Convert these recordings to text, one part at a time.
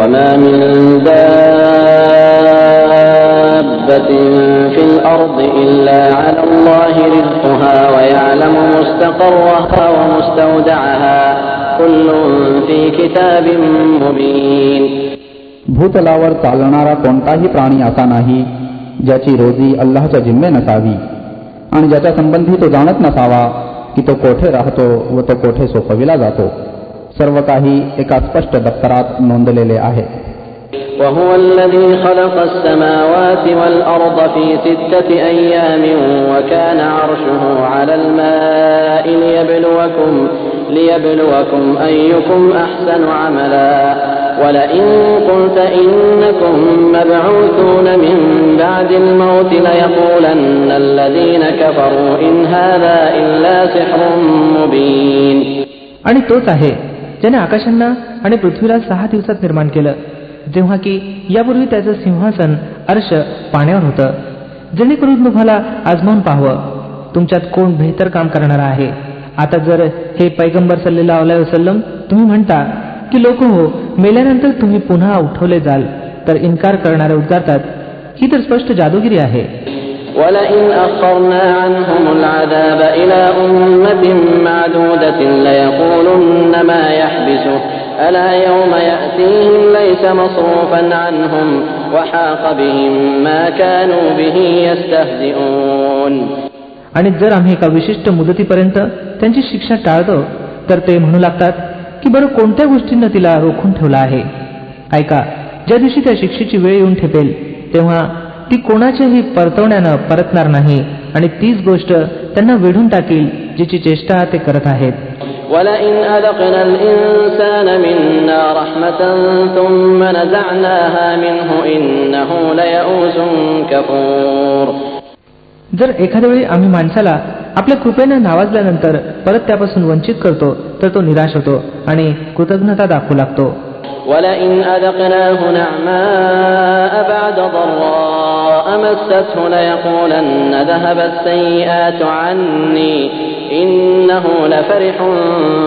وما من دابة في الأرض إلا على الله رزقها ويعلم مستقرها ومستودعها كل في كتاب مبين भूतलावर चालणारा कोणताही प्राणी असा नाही ज्याची रोजी अल्लाहच्या जिम्मे नसावी आणि ज्याच्या संबंधी तो जाणत नसावा की तो कोठे राहतो व तो कोठे सोपविला जातो सर्व काही एका स्पष्ट दप्तरात नोंदलेले आहे وهو الذي خلق السماوات والأرض في ستة أيام وكان عرشه على الماء ليبلوكم ليبلوكم أيكم أحسن عملا ولئن قلت إنكم مبعوثون من بعد الموت ليقولن الذين كفروا إن هذا إلا سحر مبين आणि तोच आहे ज्याने आकाशांना आणि पृथ्वीला सहा दिवसात निर्माण केलं जेव्हा की यापूर्वी त्याचं सिंहासन अर्श पाण्यावर होतं. जेणेकरून तुम्हाला आजमावून पाहावं तुमच्यात कोण बेहतर काम करणार आहे? आता जर हे पैगंबर सल्लेला वसलम तुम्ही म्हणता की लोक हो मेल्यानंतर तुम्ही पुन्हा उठवले जाल तर इन्कार करणारे उद्गारतात ही तर स्पष्ट जादूगिरी आहे. ولئن أخرنا عنهم العذاب إلى أمة معدودة ليقولن ما يحبسه ألا يوم يأتيهم ليس مصروفا عنهم وحاق بهم ما كانوا به يستهزئون आणि जर आम्ही एका विशिष्ट मुदतीपर्यंत त्यांची शिक्षा टाळतो तर ते म्हणू लागतात की बरं कोणत्या गोष्टींना तिला रोखून ठेवला आहे ऐका ज्या दिवशी त्या शिक्षेची वेळ येऊन ठेपेल तेव्हा ती कोणाच्याही परतवण्यानं परतणार नाही आणि तीच गोष्ट त्यांना वेढून टाकील जिची चेष्टा ते करत आहेत. जर एखाद्या वेळी आम्ही माणसाला आपल्या कृपेनं नावाजल्यानंतर परत त्यापासून वंचित करतो तर तो निराश होतो आणि कृतज्ञता दाखवू लागतो. ولئن أذقناه نعماء بعد ضراء مسته ليقولن ذهب السيئات عني إنه لفرح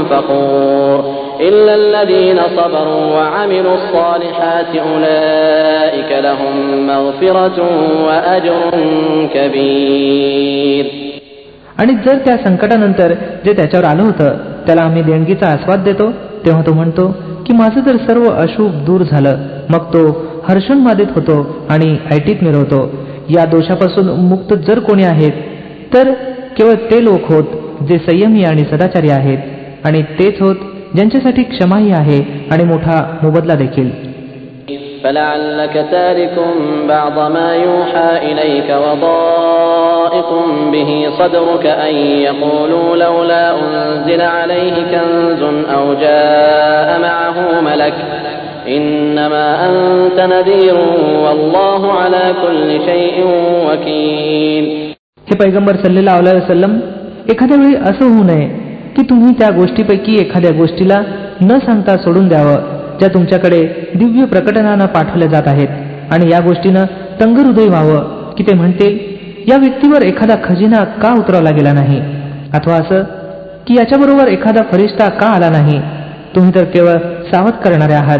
فخور إلا الذين صبروا وعملوا الصالحات أولئك لهم مغفرة وأجر كبير आणि जर त्या संकटानंतर जे त्याच्यावर आलं होतं त्याला आम्ही देणगीचा आस्वाद देतो तेव्हा तो म्हणतो की माझं तर सर्व अशुभ दूर झालं मग तो हर्षोन्मादित होतो आणि ऐटीत मिरवतो या दोषापासून मुक्त जर कोणी आहेत तर केवळ ते लोक होत जे संयमी आणि सदाचारी आहेत आणि तेच होत ज्यांच्यासाठी क्षमाही आहे आणि मोठा मोबदला देखील فلعلك تارك بعض ما يوحى إليك وضائق به صدرك أن يقولوا لولا أنزل عليه كنز أو جاء معه ملك إنما أنت نذير والله على كل شيء وكيل हे पैगंबर सल्लेला वसलम एखाद्या वेळी असं होऊ नये की तुम्ही त्या गोष्टीपैकी एखाद्या गोष्टीला न सांगता सोडून द्यावं ज्या तुमच्याकडे दिव्य प्रकटनानं पाठवल्या जात आहेत आणि या गोष्टीनं तंग हृदय व्हावं की ते म्हणतील या व्यक्तीवर एखादा खजिना का उतरवला गेला नाही अथवा असं की याच्याबरोबर एखादा फरिश्ता का आला नाही तुम्ही तर केवळ सावध करणारे आहात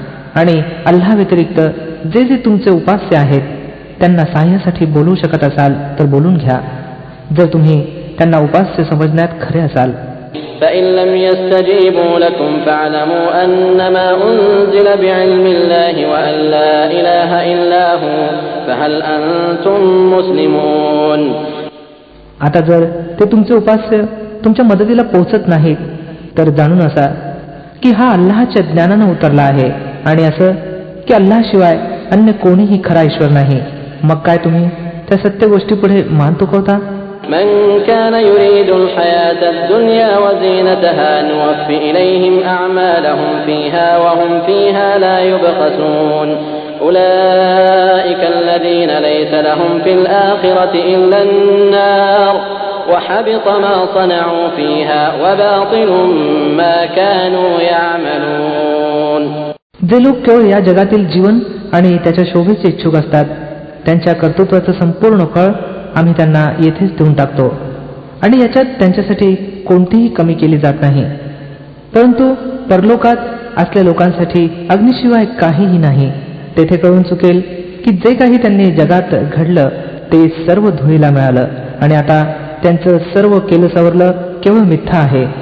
आणि अल्ला व्यतिरिक्त जे जे तुमचे उपास्य आहेत त्यांना सहाय्यासाठी बोलू शकत असाल तर बोलून घ्या. जर तुम्ही त्यांना उपास्य समजण्यात खरे असाल. आता जर ते तुमचे उपास्य तुमच्या मदतीला पोहोचत नाहीत तर जाणून असा की हा अल्लाच्या ज्ञानानं उतरला आहे. आणि असं की अल्लाशिवाय अन्य कोणीही खरा ईश्वर नाही मग काय तुम्ही त्या सत्य गोष्टीपुढे मान तुकवता من كان يريد الحياة الدنيا وزينتها نوفي إليهم أعمالهم فيها وهم فيها لا يبخسون أولئك الذين ليس لهم في الآخرة إلا النار وحبط ما صنعوا فيها وباطل ما كانوا يعملون जे लोक केवळ या जगातील जीवन आणि त्याच्या शोभेचे इच्छुक असतात त्यांच्या कर्तृत्वाचं संपूर्ण फळ आम्ही त्यांना येथेच देऊन टाकतो. आणि याच्यात त्यांच्यासाठी कोणतीही कमी केली जात नाही. परंतु परलोकात असल्या लोकांसाठी अग्निशिवाय काहीही नाही. तेथे कळून चुकेल की जे काही त्यांनी जगात घडलं ते सर्व धुळीला मिळालं. आणि आता त्यांचं सर्व केलं सवरलं केवळ मिथ्या आहे.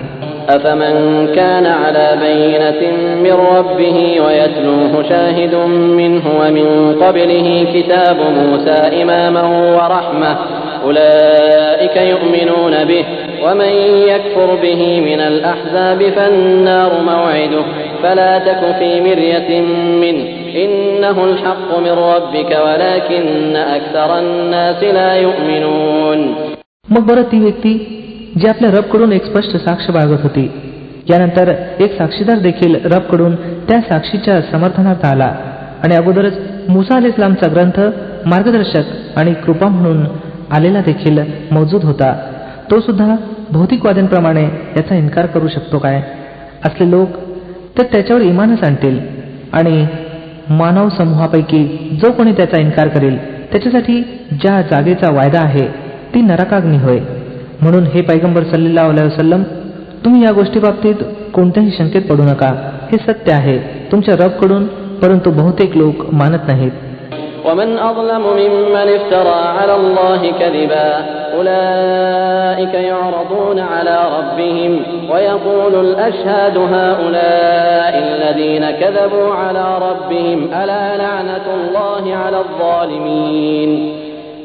أفمن كان على بينة من ربه ويتلوه شاهد منه ومن قبله كتاب موسى إماما ورحمة أولئك يؤمنون به ومن يكفر به من الأحزاب فالنار موعده فلا تك في مرية منه إنه الحق من ربك ولكن أكثر الناس لا يؤمنون मग बरं ती व्यक्ती जी आपल्या रबकडून एक स्पष्ट साक्ष बाळगत होती. यानंतर एक साक्षीदार देखील रबकडून त्या साक्षीच्या समर्थनार्थ आला आणि अगोदरच मुसा अल इस्लामचा ग्रंथ मार्गदर्शक आणि कृपा म्हणून आलेला देखील मौजूद होता. तो सुद्धा भौतिकवाद्यांप्रमाणे याचा इन्कार करू शकतो काय? असले लोक तर त्याच्यावर इमानच आणतील आणि मानव समूहापैकी जो कोणी त्याचा इन्कार करेल त्याच्यासाठी ज्या जागेचा वायदा आहे ती नरकाग्नी होय. म्हणून हे पैगंबर सल्लेला वसलम तुम्ही या गोष्टी बाबतीत कोणत्याही शंकेत पडू नका हे सत्य आहे तुमच्या रबकडून परंतु बहुतेक लोक मानत नाहीत ومن أظلم ممن افترى على الله كذبا أولئك يعرضون على ربهم ويقول الأشهاد هؤلاء الذين كذبوا على ربهم ألا لعنة الله على الظالمين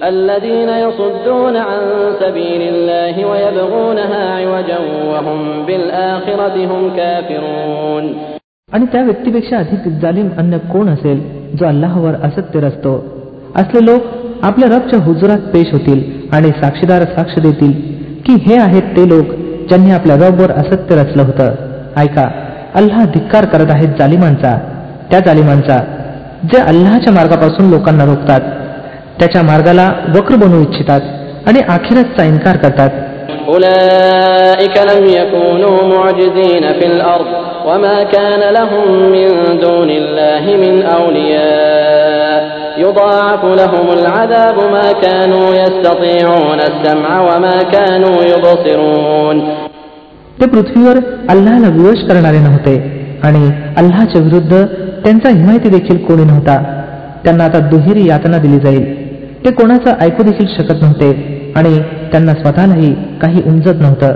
الذين يصدون عن سبيل الله ويبغونها عوجا وهم بالآخرة هم كافرون आणि त्या व्यक्तीपेक्षा अधिक जालिम अन्य कोण असेल जो अल्लाहवर असत्य रचतो असले लोक आपल्या रबच्या हुजुरात पेश होतील आणि साक्षीदार साक्ष देतील की हे आहेत ते लोक ज्यांनी आपल्या रबवर असत्य रचलं होतं ऐका अल्लाह धिक्कार करत आहेत जालिमांचा त्या जालिमांचा जे अल्लाहच्या मार्गापासून लोकांना रोखतात त्याच्या मार्गाला वक्र बनवू इच्छितात आणि अखेरसचा इन्कार करतात. ते पृथ्वीवर अल्लाला विवश करणारे नव्हते आणि अल्लाच्या विरुद्ध त्यांचा हिमायती देखील कोणी नव्हता. त्यांना आता दुहेरी यातना दिली जाईल. ते कोणाचं ऐकू देखील शकत नव्हते आणि त्यांना स्वतःलाही काही उमजत नव्हतं.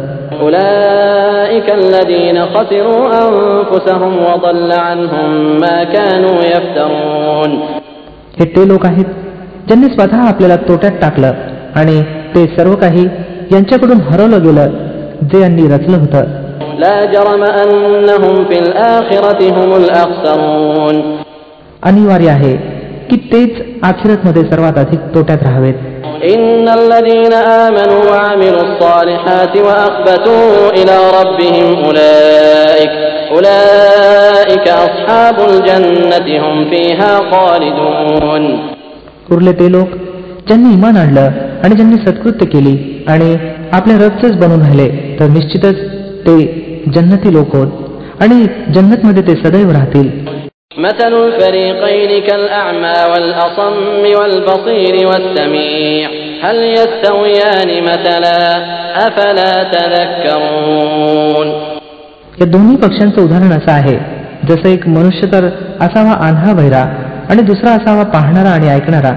हे ते लोक आहेत ज्यांनी स्वतः आपल्याला तोट्यात टाकलं आणि ते सर्व काही यांच्याकडून हरवलं गेलं जे यांनी रचलं होतं. अनिवार्य आहे की तेच आखिरतमध्ये सर्वात अधिक तोट्यात राहावेत. उरले ते लोक ज्यांनी इमान आणलं आणि ज्यांनी सत्कृत्य केली आणि आपल्या रथच बनून राहिले तर निश्चितच ते जन्नती लोक होत आणि जन्नतमध्ये ते सदैव राहतील. مثل الفريقين كالأعمى والأصم والبصير والسميع هل يستويان مثلا أفلا تذكرون या दोन्ही पक्षांचं उदाहरण असं आहे जसं एक मनुष्य तर असावा आन्हा बहिरा आणि दुसरा असावा पाहणारा आणि ऐकणारा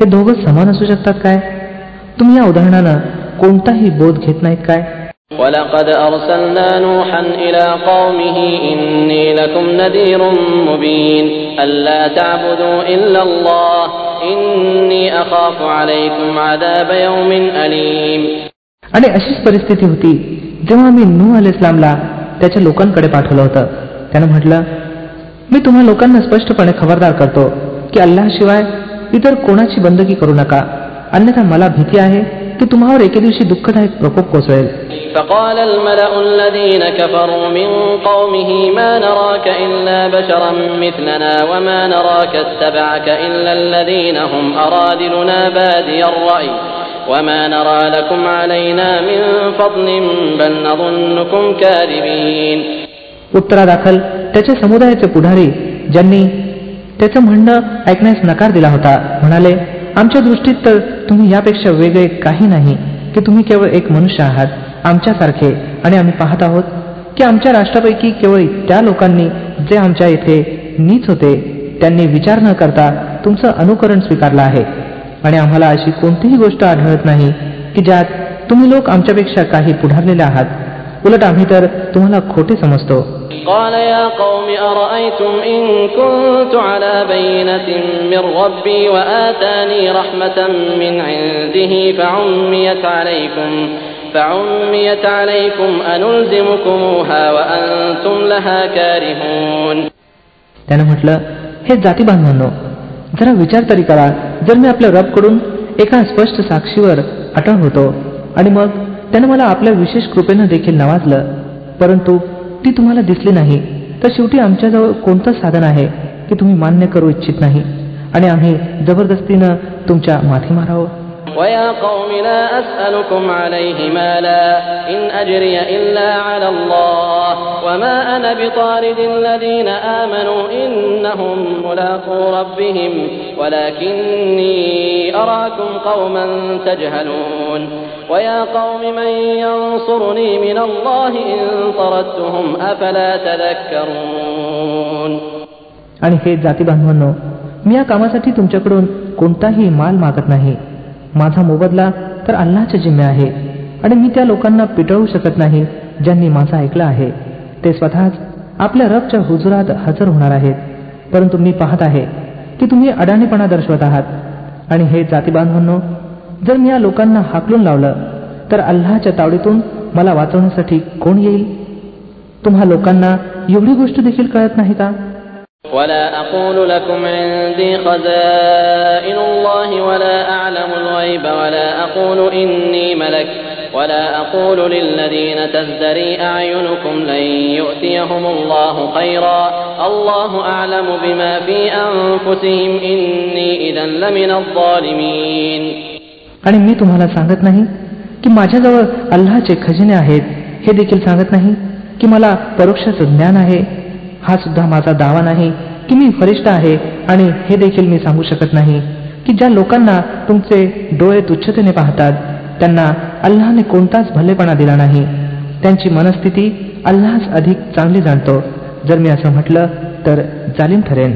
हे दोघं समान असू शकतात काय तुम्ही या उदाहरणानं कोणताही बोध घेत नाहीत काय ولقد أرسلنا نوحا إلى قومه إني لكم نذير مبين ألا تعبدوا إلا الله إني أخاف عليكم عذاب يوم أليم आणि अशीच परिस्थिती होती जेव्हा मी नूह अल इस्लामला त्याच्या लोकांकडे पाठवलं होतं त्यानं म्हटलं मी तुम्हा लोकांना स्पष्टपणे खबरदार करतो की अल्लाशिवाय इतर कोणाची बंदगी करू नका अन्यथा मला भीती आहे की तुम्हावर एके दिवशी दुःखदायक प्रकोप कोसळेल فقال الملأ الذين كفروا من قومه ما نراك إلا بشرا مثلنا وما نراك اتبعك إلا الذين هم أرادلنا بادي الرأي وما نرى لكم علينا من فضل بل نظنكم كاذبين उत्तरादाखल त्याचे समुदायाचे पुढारी ज्यांनी त्याचं म्हणणं ऐकण्यास नकार दिला होता म्हणाले आमच्या दृष्टीत तर तुम्ही यापेक्षा वेगळे काही नाही की तुम्ही केवळ एक मनुष्य आहात आमच्यासारखे. आणि आम्ही पाहत आहोत की आमच्या राष्ट्रापैकी केवळ त्या लोकांनी जे आमच्या येथे नीच होते त्यांनी विचार न करता तुमचं अनुकरण स्वीकारलं आहे. आणि आम्हाला अशी कोणतीही गोष्ट आढळत नाही की ज्यात तुम्ही लोक आमच्यापेक्षा काही पुढारलेले आहात. उलट आम्ही तर तुम्हाला खोटे समजतो. قال يا قوم أرأيتم إن كنت على بينة من ربي وآتاني رحمة من عنده فعميت عليكم فعميت عليكم أنلزمكموها وأنتم لها كارهون त्यानं म्हटलं हे जाती बांधवांनो जरा विचार तरी करा जर मी आपल्या रबकडून एका स्पष्ट साक्षीवर अटळ होतो आणि मग त्यानं मला आपल्या विशेष कृपेनं देखील नवाजलं परंतु ती तुम्हाला दिसली नाही तर शेवटी आमच्याजवळ कोणतं साधन आहे की तुम्ही मान्य करू इच्छित नाही? आणि आम्ही जबरदस्तीनं तुमच्या माथी मारावं ويا قوم لا أسألكم عليه مالا إن أجري إلا على الله وما أنا بطارد الذين آمنوا إنهم ملاقو ربهم ولكني أراكم قوما تجهلون ويا قوم من ينصرني من الله إن طردتهم أفلا تذكرون आणि हे जाती बांधवांनो मी या कामासाठी तुमच्याकडून कोणताही माल मागत नाही माझा मोबदला तर अल्लाच्या जिम्मे आहे आणि मी त्या लोकांना पिटळू शकत नाही ज्यांनी माझा ऐकला आहे. ते स्वतःच आपल्या रबच्या हुजुरात हजर होणार आहेत. परंतु मी पाहत आहे की तुम्ही अडाणीपणा दर्शवत आहात. आणि हे जाती बांधवांनो जर मी या लोकांना हाकलून लावलं तर अल्लाच्या तावडीतून मला वाचवण्यासाठी कोण येईल? तुम्हा लोकांना एवढी गोष्ट देखील कळत नाही का? ولا أقول لكم عندي خزائن الله ولا أعلم الغيب ولا أقول إني ملك ولا أقول للذين تزدري أعينكم لن يؤتيهم الله خيرا الله أعلم بما في أنفسهم إني إذا لمن الظالمين आणि मी तुम्हाला सांगत नाही की माझ्याजवळ अल्लाचे खजिने आहेत हे देखील सांगत नाही की मला परोक्षाचं ज्ञान आहे हा सुद्धा माझा दावा नाही की मी फरिष्ठ आहे आणि हे देखील मी सांगू शकत नाही की ज्या लोकांना तुमचे डोळे तुच्छतेने पाहतात त्यांना अल्लाने कोणताच भल्लेपणा दिला नाही त्यांची मनस्थिती अल्लाच अधिक चांगली जाणतो जर मी असं म्हटलं तर जालिम ठरेन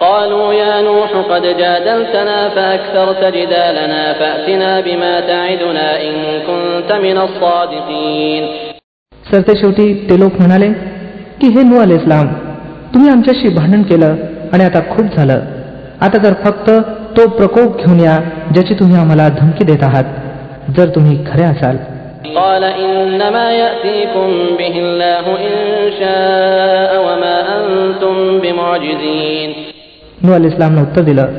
قالوا يا نوح قد جادلتنا فأكثرت جدالنا فأتنا بما تعدنا إن كنت من الصادقين सरते शेवटी ते लोक म्हणाले की हे नू अल इस्लाम तुम्ही आमच्याशी भांडण केलं आणि आता खूप झालं आता तर फक्त तो प्रकोप घेऊन या ज्याची तुम्ही आम्हाला धमकी देत आहात जर तुम्ही खरे असाल قال إنما يأتيكم به الله إن شاء وما أنتم بمعجزين नू अल इस्लामनं उत्तर दिलं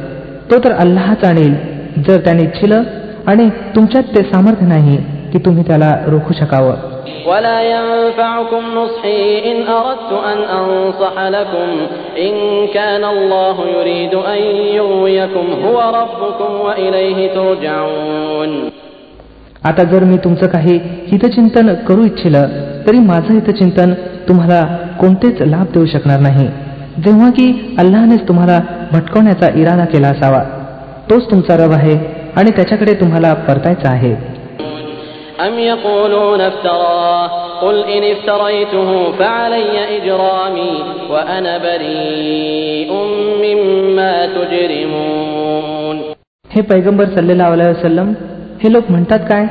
तो तर अल्लाहच आणील जर त्याने इच्छिलं आणि तुमच्यात ते सामर्थ्य नाही की तुम्ही त्याला रोखू शकावं ولا ينفعكم نصحي إن أردت أن أنصح لكم إن كان الله يريد أن يغويكم هو ربكم وإليه ترجعون आता जर मी तुमचं काही हितचिंतन करू इच्छिलं तरी माझं हितचिंतन तुम्हाला कोणतेच लाभ देऊ शकणार नाही जेव्हा की अल्लानेच तुम्हाला भटकवण्याचा इरादा केला असावा तोच तुमचा रब आहे आणि त्याच्याकडे तुम्हाला परतायचं आहे أم يقولون افتراه قل إن افتريته فعلي إجرامي وأنا بريء مما تجرمون हे पैगंबर सल्लेला वसलम हे लोक म्हणतात काय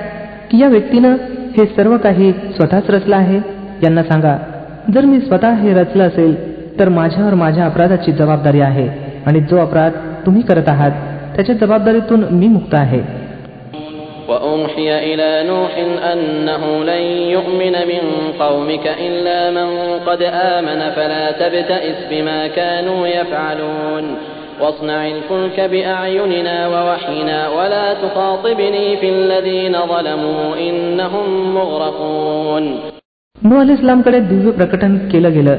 की या व्यक्तीनं हे सर्व काही स्वतःच रचलं आहे यांना सांगा जर मी स्वतः हे रचलं असेल तर माझ्यावर माझ्या अपराधाची जबाबदारी आहे आणि जो अपराध तुम्ही करत आहात त्याच्या जबाबदारीतून मी मुक्त आहे وأوحي إلى نوح أنه لن يؤمن من قومك إلا من قد آمن فلا تبتئس بما كانوا يفعلون واصنع الفلك بأعيننا ووحينا ولا تخاطبني في الذين ظلموا إنهم مغرقون नू अल इस्लामकडे दिव्य प्रकटन केलं गेलं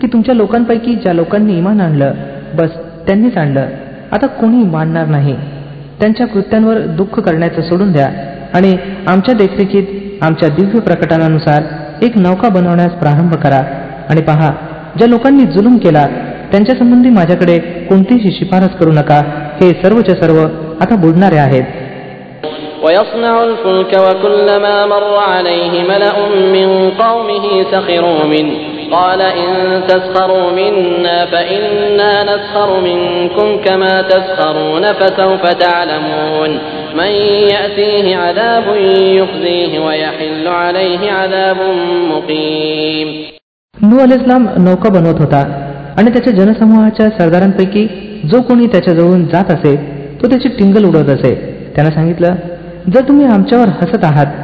की तुमच्या लोकांपैकी ज्या लोकांनी इमान आणलं बस त्यांनीच आणलं आता कोणी मानणार नाही त्यांच्या कृत्यांवर दुःख करण्याचं सोडून द्या आणि आमच्या देखरेखीत आमच्या दिव्य प्रकटनानुसार एक नौका बनवण्यास प्रारंभ करा आणि पहा ज्या लोकांनी जुलूम केला त्यांच्या संबंधी माझ्याकडे कोणतीही शिफारस करू नका हे सर्वच्या सर्व आता बुडणारे आहेत ويصنع الفلك وكلما مر عليه ملأ من قومه سخروا منه قال إن تسخروا منا فإنا نسخر منكم كما تسخرون فسوف تعلمون من يأتيه عذاب يخزيه ويحل عليه عذاب مقيم नू अल इस्लाम नौका बनवत होता आणि त्याच्या जनसमूहाच्या सरदारांपैकी जो कोणी त्याच्याजवळून जात असे तो त्याची टिंगल उडवत असे त्यानं सांगितलं जर तुम्ही आमच्यावर हसत आहात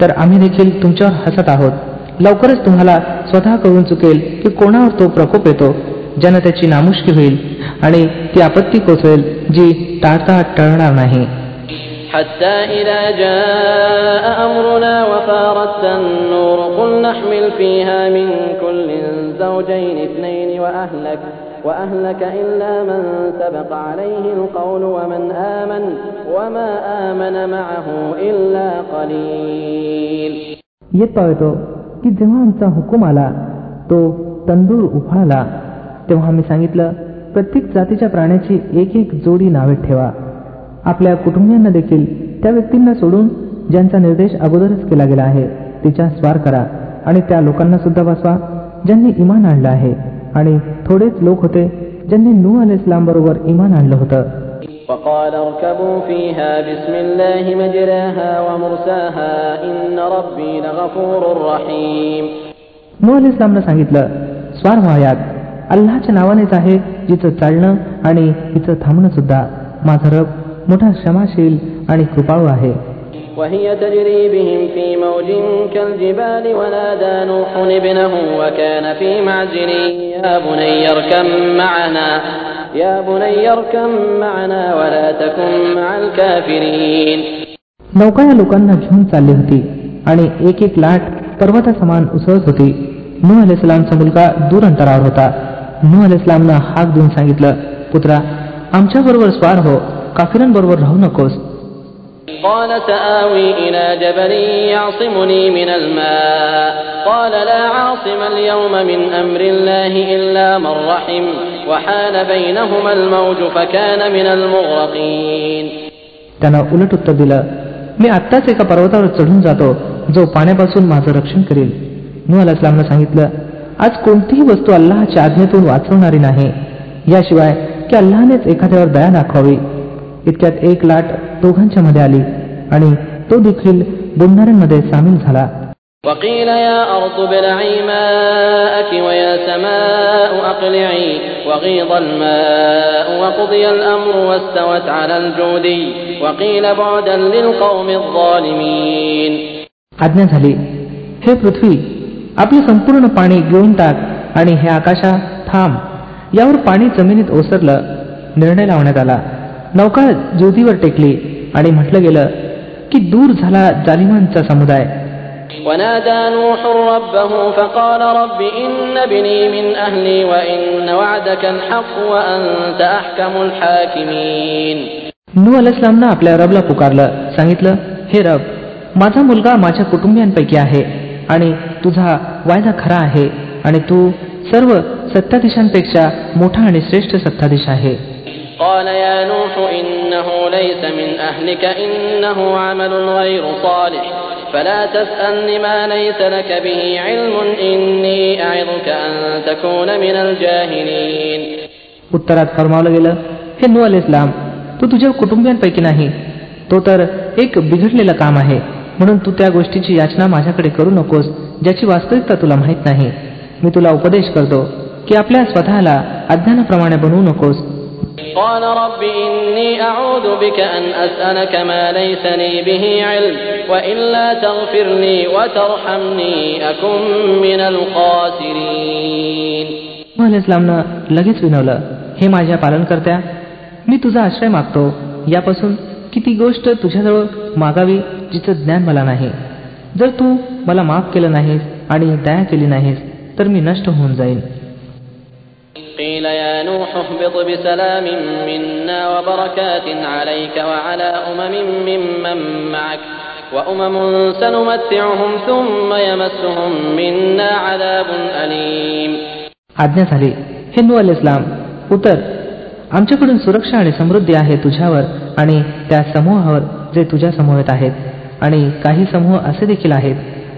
तर आम्ही देखील तुमच्यावर हसत आहोत लवकरच तुम्हाला स्वतः कळून चुकेल की कोणावर तो प्रकोप येतो ज्यानं त्याची नामुष्की होईल आणि ती आपत्ती कोसळेल जी टाळता टळणार नाही حتى إذا جاء أمرنا وفارت النور قل نحمل فيها من كل زوجين اثنين وأهلك وأهلك إلا من سبق عليه القول ومن آمن وما آمن معه إلا قليل येत पाहतो की जेव्हा आमचा हुकूम आला तो तंदूर उफाळला तेव्हा आम्ही सांगितलं प्रत्येक जातीच्या प्राण्याची एक एक जोडी नावे ठेवा. आपल्या कुटुंबियांना देखील त्या व्यक्तींना सोडून ज्यांचा निर्देश अगोदरच केला गेला आहे तिच्या स्वार करा आणि त्या लोकांना सुद्धा बसवा ज्यांनी इमान आणलं आहे. आणि थोडेच लोक होते ज्यांनी नू अल इस्लाम बरोबर इमान आणलं होतं. وقال اركبوا فيها بسم الله مجراها ومرساها إن ربي لغفور رحيم नू अल इस्लामनं सांगितलं स्वार व्हायात अल्लाच्या नावानेच आहे जिचं चालणं आणि तिचं थांबणं सुद्धा माझा रब मोठा क्षमाशील आणि कृपाळू आहे وهي تجري بهم في موج كالجبال ونادى نوح ابنه وكان في معزل يا بني اركب معنا يا بني اركب معنا ولا تكن مع الكافرين नौका या लोकांना घेऊन चालली होती आणि एक एक लाट पर्वतासमान उसळत होती नू अल इस्लामचा मुलगा दूर अंतरावर होता नू अल इस्लामनं हाक देऊन सांगितलं पुत्रा आमच्या बरोबर स्वार हो काफिरांबरोबर राहू नकोस قال سآوي إلى جبل يعصمني من الماء قال لا عاصم اليوم من أمر الله إلا من رحم وحال بينهما الموج فكان من المغرقين त्यानं उलट उत्तर दिलं मी आत्ताच एका पर्वतावर चढून जातो जो पाण्यापासून माझं रक्षण करेल नू अल इस्लामनं सांगितलं आज कोणतीही वस्तू अल्लाहच्या आज्ञेतून वाचवणारी नाही याशिवाय की अल्लाहनेच एखाद्यावर दया दाखवावी इतक्यात एक लाट दोघांच्या मध्ये आली आणि तो देखील बुडणाऱ्यांमध्ये सामील झाला وقيل يا أرض ابلعي ماءك ويا سماء أقلعي وغيض الماء وقضي الأمر واستوت على الجودي وقيل بعدا للقوم الظالمين आज्ञा झाली हे पृथ्वी आपले संपूर्ण पाणी गिळून टाक आणि हे आकाशा थांब यावर पाणी जमिनीत ओसरलं निर्णय लावण्यात आला नौका ज्योतीवर टेकली आणि म्हटलं गेलं की दूर झाला जालिमांचा समुदाय ونادى نوح ربه فقال رب إن ابني من أهلي وإن وعدك الحق وأنت أحكم الحاكمين नू अल इस्लामनं आपल्या रबला पुकारलं सांगितलं हे रब माझा मुलगा माझ्या कुटुंबियांपैकी आहे आणि तुझा वायदा खरा आहे आणि तू सर्व सत्ताधीशांपेक्षा मोठा आणि श्रेष्ठ सत्ताधीश आहे قال يا نوح إنه ليس من أهلك إنه عمل غير صالح فلا تسألن ما ليس لك به علم إني أعظك أن تكون من الجاهلين उत्तरात फरमावलं गेलं हे नू अल इस्लाम तू तुझ्या कुटुंबियांपैकी नाही तो तर एक बिघडलेलं काम आहे म्हणून तू त्या गोष्टीची याचना माझ्याकडे करू नकोस ज्याची वास्तविकता तुला माहीत नाही मी तुला उपदेश करतो की आपल्या स्वतःला अज्ञानाप्रमाणे बनवू नकोस قال رب إني أعوذ بك أن أسألك ما ليس لي به علم وإلا تغفر لي وترحمني أكن من الخاسرين नू अल इस्लामनं लगेच विनवलं हे माझ्या पालनकर्त्या मी तुझा आश्रय मागतो यापासून की ती गोष्ट तुझ्याजवळ मागावी जिचं ज्ञान मला नाही जर तू मला माफ केलं नाहीस आणि दया केली नाहीस तर मी नष्ट होऊन जाईन قيل يا نوح اهبط بسلام منا وبركات عليك وعلى أمم ممن معك وأمم سنمتعهم ثم يمسهم منا عذاب أليم आज्ञा झाली हे नु अल इस्लाम उतर आमच्याकडून सुरक्षा आणि समृद्धी आहे तुझ्यावर आणि त्या समूहावर जे तुझ्या समूहात आहेत आणि काही समूह असे देखील आहेत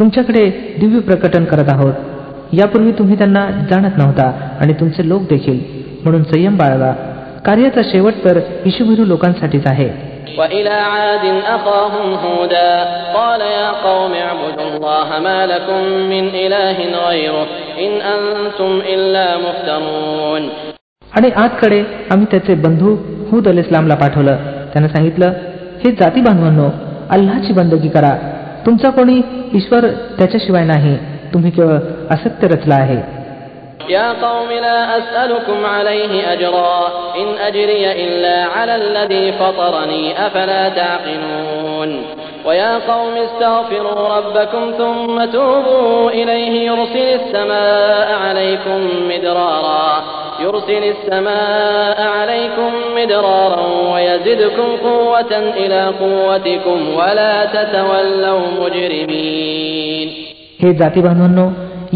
तुमच्याकडे दिव्य प्रकटन करत आहोत यापूर्वी तुम्ही त्यांना जाणत नव्हता आणि तुमचे लोक देखील म्हणून संयम बाळगा कार्याचा शेवट तर इशुभिरू लोकांसाठीच आहे وإلى عاد أخاهم هودا قال يا قوم اعبدوا الله ما لكم من إله غيره إن أنتم إلا مفترون आणि आजकडे आम्ही त्याचे बंधू हुद अल इस्लामला पाठवलं त्यानं सांगितलं हे जाती बांधवांनो अल्लाची बंदगी करा तुमचा कोणी ईश्वर त्याच्याशिवाय नाही तुम्ही केवळ असत्य रचला आहे يا قوم لا أسألكم عليه أجرا إن أجري إلا على الذي فطرني أفلا تعقلون ويا قوم استغفروا ربكم ثم توبوا إليه يرسل السماء عليكم مدرارا يرسل السماء عليكم مدرارا ويزدكم قوة إلى قوتكم ولا تتولوا مجرمين हे जाती बांधवांनो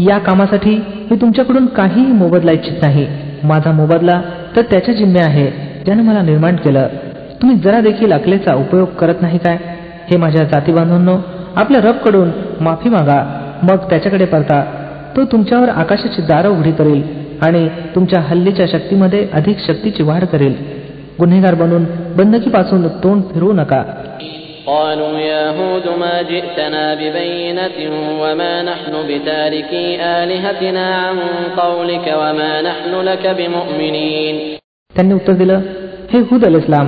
या कामासाठी मी तुमच्याकडून काहीही मोबदला इच्छित नाही माझा मोबदला तर त्याच्या जिम्मे आहे ज्यानं मला निर्माण केलं तुम्ही जरा देखील अकलेचा उपयोग करत नाही काय हे माझ्या जाती बांधवांनो आपल्या रबकडून माफी मागा मग त्याच्याकडे परता तो तुमच्यावर आकाशाची दारं उघडी करेल आणि तुमच्या हल्लीच्या शक्तीमध्ये अधिक शक्तीची वाढ करेल गुन्हेगार बनून बंदकीपासून तोंड फिरवू नका قالوا يا هود ما جئتنا ببينة وما نحن بتاركي آلهتنا عن قولك وما نحن لك بمؤمنين त्यांनी उत्तर दिलं हे हुद अल इस्लाम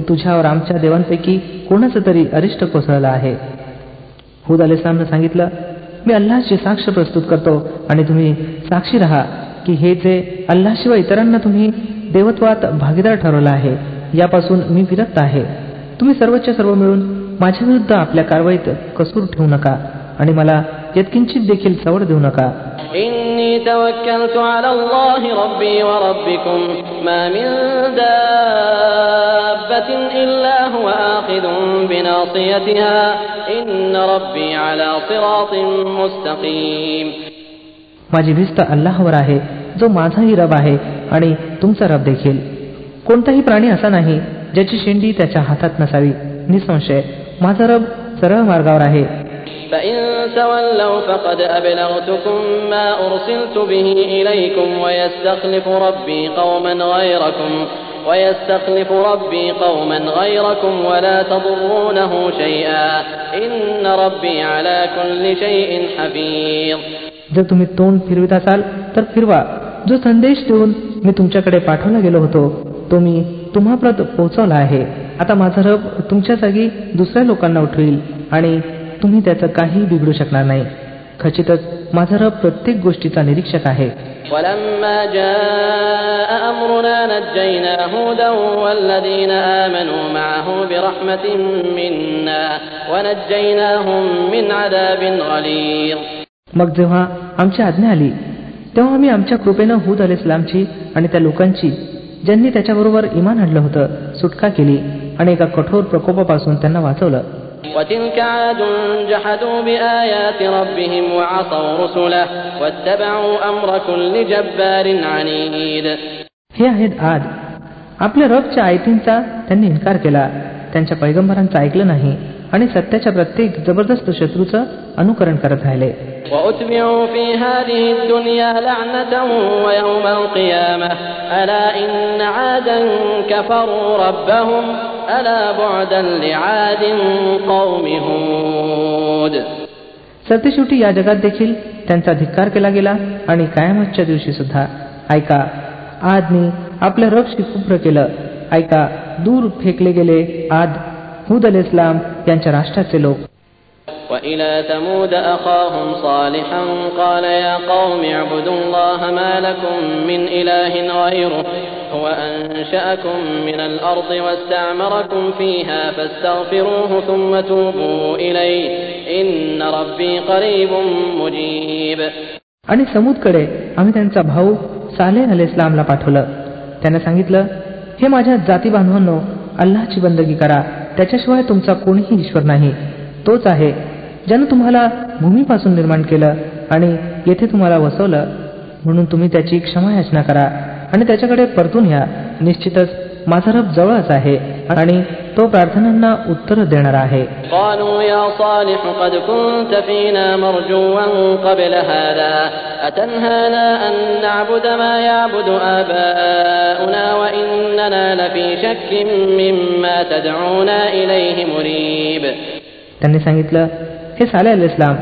की तुझ्यावर आमच्या देवांपैकी कोणाचं तरी अरिष्ट कोसळलं आहे? हुद अलिस्लामनं सांगितलं मी अल्लाची साक्ष प्रस्तुत करतो आणि तुम्ही साक्षी राहा की हे जे अल्लाशिवाय इतरांना तुम्ही देवत्वात भागीदार ठरवलं आहे यापासून मी विरक्त आहे. तुम्ही सर्वच्या सर्व मिळून माझ्या विरुद्ध आपल्या कारवाईत कसूर ठेवू नका आणि मला यत्किंचित देखील सवड देऊ नका إني توكلت على الله ربي وربكم ما من دابة إلا هو آخذ بناصيتها إن ربي على صراط مستقيم माझी भिस्त अल्लाहवर आहे जो माझाही रब आहे आणि तुमचा रब देखील कोणताही प्राणी असा नाही ज्याची शेंडी त्याच्या हातात नसावी निसंशय माझा रब सरळ मार्गावर आहे فإن تولوا فقد أبلغتكم ما أرسلت به إليكم ويستخلف ربي قوما غيركم ويستخلف ربي قوما غيركم ولا تضرونه شيئا إن ربي على كل شيء حفيظ जर तुम्ही तोंड फिरवित असाल तर फिरवा जो संदेश देऊन मी तुमच्याकडे पाठवला गेलो होतो तो मी तुम्हापर्यंत पोहोचवला आहे आता माझा रब तुमच्या जागी दुसऱ्या लोकांना उठवील आणि तुम्ही त्याचं काही बिघडू शकणार नाही खचितच माझा रब प्रत्येक गोष्टीचा निरीक्षक आहे ولما جاء أمرنا نجينا هودا والذين آمنوا معه برحمة منا ونجيناهم من عذاب غليظ मग जेव्हा आमची आज्ञा आली तेव्हा आम्ही आमच्या कृपेनं हुद अल इस्लामची आणि त्या लोकांची ज्यांनी त्याच्याबरोबर इमान आणलं होतं सुटका केली आणि एका कठोर प्रकोपापासून त्यांना वाचवलं وتلك عاد جحدوا بآيات ربهم وعصوا رسله واتبعوا أمر كل جبار عنيد हे आहेत आज आपल्या रबच्या आयतींचा त्यांनी इन्कार केला त्यांच्या पैगंबरांचं ऐकलं नाही आणि सत्याच्या प्रत्येक जबरदस्त शत्रूचं अनुकरण करत राहिले. सत्यशेवटी या जगात देखील त्यांचा धिक्कार केला गेला आणि कायमच्या दिवशी सुद्धा. ऐका आदनी आपल्या रक्ष शुभ्र केलं. ऐका दूर फेकले गेले आद हुद अल इस्लाम यांच्या राष्ट्राचे लोक وإلى ثمود أخاهم صالحا قال يا قوم اعبدوا الله ما لكم من إله غيره هو أنشأكم من الأرض واستعمركم فيها فاستغفروه ثم توبوا إليه إن ربي قريب مجيب आणि समुदकडे आम्ही त्यांचा भाऊ साले अल इस्लामला पाठवलं त्याने सांगितलं हे माझ्या जाती बांधवांनो अल्लाची बंदगी करा त्याच्याशिवाय तुमचा कोणीही ईश्वर नाही. तोच आहे ज्यानं तुम्हाला भूमीपासून निर्माण केलं आणि येथे तुम्हाला वसवलं म्हणून तुम्ही त्याची क्षमा याचना करा आणि त्याच्याकडे परतून या. निश्चितच माझा रब जवळच आहे आणि तो प्रार्थनांना उत्तर देणारा आहे قالوا يا صالح قد كنت فينا مرجوا قبل هذا أتنهانا أن نعبد ما يعبد آباؤنا وإننا لفي شك مما تدعونا إليه مريب त्यांनी सांगितलं हे साले अल इस्लाम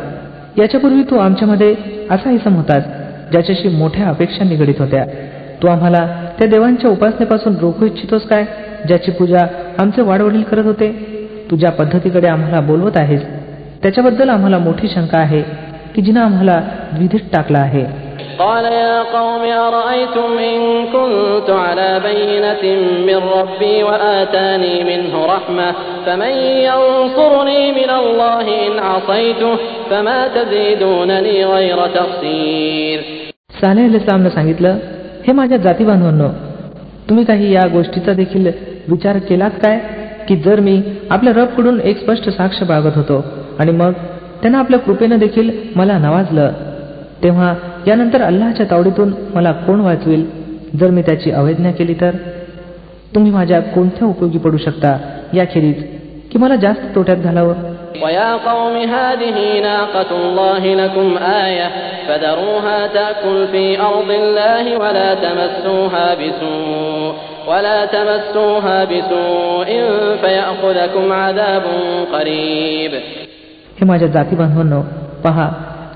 याच्यापूर्वी तू आमच्यामध्ये असा इसम होतास ज्याच्याशी मोठ्या अपेक्षा निगडीत होत्या तू आम्हाला त्या देवांच्या उपासनेपासून रोखू इच्छितोस काय ज्याची पूजा आमचे वाडवडील करत होते तू ज्या पद्धतीकडे आम्हाला बोलवत आहेस त्याच्याबद्दल आम्हाला मोठी शंका आहे की जिनं आम्हाला द्विधीत टाकला आहे قال يا قوم أرأيتم إن كنت على بينة من ربي وآتاني منه رحمة فمن ينصرني من الله إن عصيته فما تزيدونني غير تقصير साले अल इस्लामनं सांगितलं हे माझ्या जाती बांधवांनो तुम्ही काही या गोष्टीचा देखील विचार केलात काय? की जर मी आपल्या रबकडून एक स्पष्ट साक्ष बाळगत होतो आणि मग त्यानं आपल्या कृपेनं देखील मला नवाजलं तेव्हा यानंतर अल्लाच्या तावडीतून मला कोण वाचवेल? जर मी त्याची अवैज्ञा केली तर? तुम्ही माझ्या कोणत्या उपयोगी पडू शकता? याखेरीज की मला जास्त तोट्यात घालावं? ويا قوم هذه ناقة الله لكم آية فذروها تأكل في أرض الله ولا تمسوها بسوء ولا تمسوها بسوء فيأخذكم عذاب قريب हे माझ्या जाती बांधवांनो पहा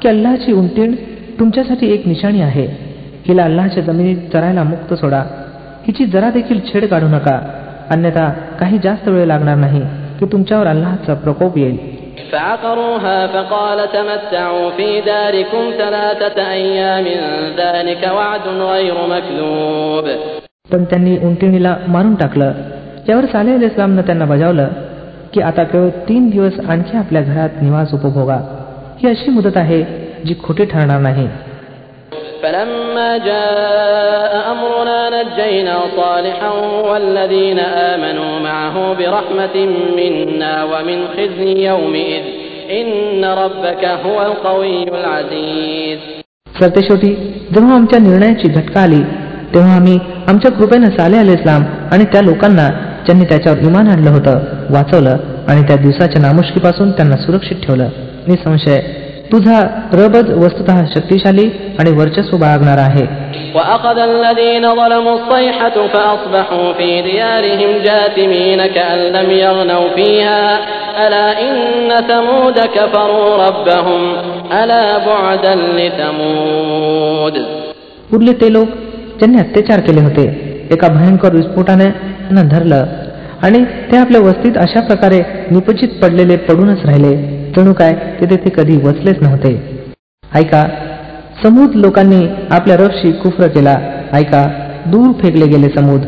की अल्लाची उंटीण तुमच्यासाठी एक निशाणी आहे हिला अल्लाच्या जमिनीत चरायला मुक्त सोडा हिची जरा देखील छेड काढू नका अन्यथा काही जास्त वेळ लागणार नाही की तुमच्यावर अल्लाचा प्रकोप येईल. पण त्यांनी उंटिणीला मारून टाकलं. त्यावर सालेह इस्लामनं त्यांना बजावलं की आता केवळ तीन दिवस आणखी आपल्या घरात निवास उपभोगा. ही अशी मुदत आहे जी खोटी ठरणार नाही. فلما جاء أمرنا نجينا صالحا والذين آمنوا معه برحمة منا ومن خزي يومئذ إن ربك هو القوي العزيز सरतेशेवटी जेव्हा आमच्या निर्णयाची झटका आली तेव्हा आम्ही आमच्या कृपेनं साले अल इस्लाम आणि त्या लोकांना ज्यांनी त्याच्यावर इमान आणलं होतं वाचवलं आणि त्या दिवसाच्या नामुष्कीपासून त्यांना सुरक्षित ठेवलं निसंशय तुझा रबज वस्तुत शक्तिशाली आणि वर्चस्व बाळगणार आहे. उरले ते लोक ज्यांनी अत्याचार केले होते एका भयंकर विस्फोटाने धरलं आणि ते आपल्या वस्तीत अशा प्रकारे निपचित पडलेले पडूनच राहिले. जणू काय ते तेथे कधी वचलेच नव्हते. ऐका समूद लोकांनी आपल्या रफशी कुफ्र केला. ऐका दूर फेकले गेले समूद.